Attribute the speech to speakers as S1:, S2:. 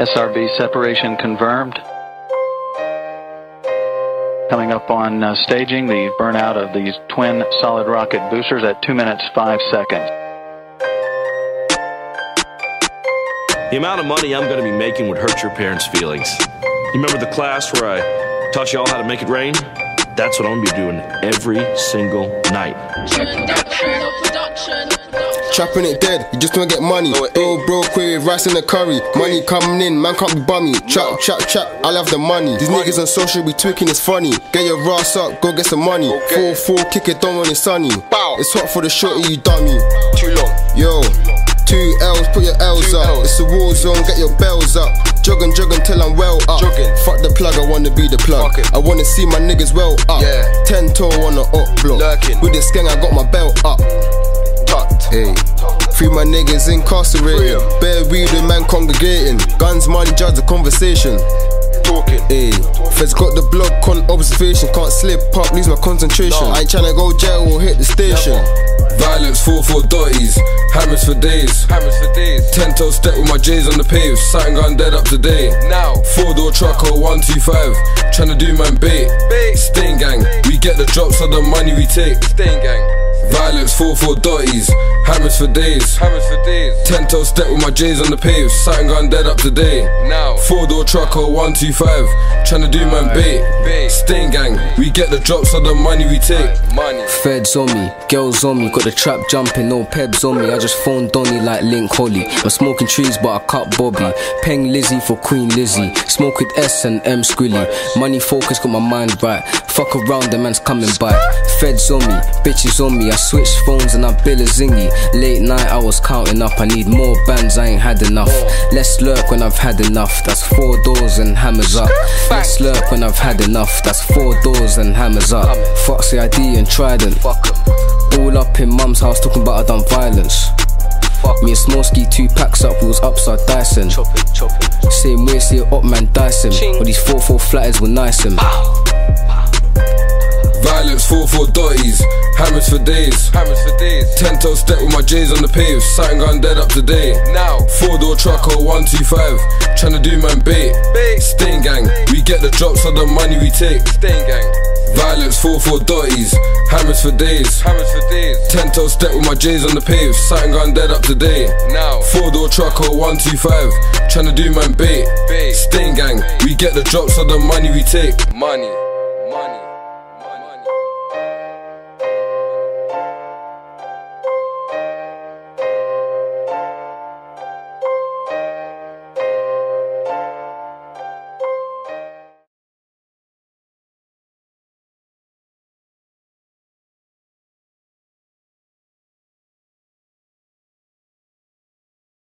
S1: SRB separation confirmed. Coming up on uh, staging, the burnout of these twin solid rocket boosters at 2 minutes 5 seconds.
S2: The amount of money I'm going to be making would hurt your parents' feelings. You remember the class where I taught you all how to make it rain? That's what I'm going to be doing every single night.
S3: Trapping it dead, you just don't get money. Oh, bro, quick, rice in the curry. Money coming in, man can't be bummy. Trap, trap, trap, I love the money. These niggas on social be tweaking, it's funny. Get your ass up, go get some money. 4 4, kick it down when it's sunny. It's hot for the shorty, you dummy.
S4: Too long.
S3: Yo, two L's, put your L's up.
S4: L's.
S3: It's a war zone, get your bells up. Jogging, jogging till I'm well up.
S4: Jogging.
S3: Fuck the plug, I wanna be the plug. I wanna see my niggas well up.
S4: Yeah.
S3: Ten toe on the up block.
S4: Lurking.
S3: With this skeng, I got my belt up. Hey. Free my niggas incarcerated. Bare weed man congregating. Guns, money, judge the conversation.
S4: Talking.
S3: Ayy, Feds got the block on observation. Can't slip up, lose my concentration.
S4: No.
S3: I ain't tryna go jail or hit the station.
S5: Violence, 4 4 dotties, hammers for days.
S4: Hammers for days.
S5: Ten toe step with my J's on the pave, sighting gun dead up today.
S4: Now.
S5: Four door truck or 125, tryna do man bait.
S4: Bait.
S5: Stain gang, we get the drops of the money we take.
S4: Stain gang.
S5: Violence, 4 4 dotties, hammers for days.
S4: Hammers for days.
S5: Ten toe step with my J's on the pave, sighting gun dead up today.
S4: Now.
S5: Four door truck or 125, tryna do man bait.
S4: Bait.
S5: Stain gang, we get the drops of the money we take.
S4: Money.
S6: Feds on me, girls on me, got the trap jumping, no pebs on me. I just phoned Donny like Link Holly. I'm smoking trees, but I cut Bobby. Peng Lizzie for Queen Lizzie. Smoke with S and M Squilly. Money focus, got my mind right. Fuck around, the man's coming by. Feds on me, bitches on me. I switched phones and I bill a zingy. Late night, I was counting up. I need more bands, I ain't had enough. Let's lurk when I've had enough. That's four doors and hammers up. Let's lurk when I've had enough. That's four doors and hammers up. Fuck ID and Trident. All up in mum's house talking about I done violence. Me and Smolsky two packs up, we was upside Dyson. Same way, see a up man Dyson. All these 4-4 flatters were nice him.
S5: Violence, 4 4 dotties, hammers for days.
S4: Hammers for days.
S5: Ten toe step with my J's on the pave, sighting gun dead up today.
S4: Now.
S5: Four door truck or 125, tryna do man bait.
S4: Bait.
S5: Stain gang, we get the drops of the money we take.
S4: Stain gang.
S5: Violence, 4 4 dotties, hammers for days.
S4: Hammers for days.
S5: Ten toe step with my J's on the pave, sighting gun dead up today.
S4: Now.
S5: Four door truck or 125, tryna do man bait.
S4: Bait.
S5: Stain gang, we get the drops of the money we take.
S4: Money.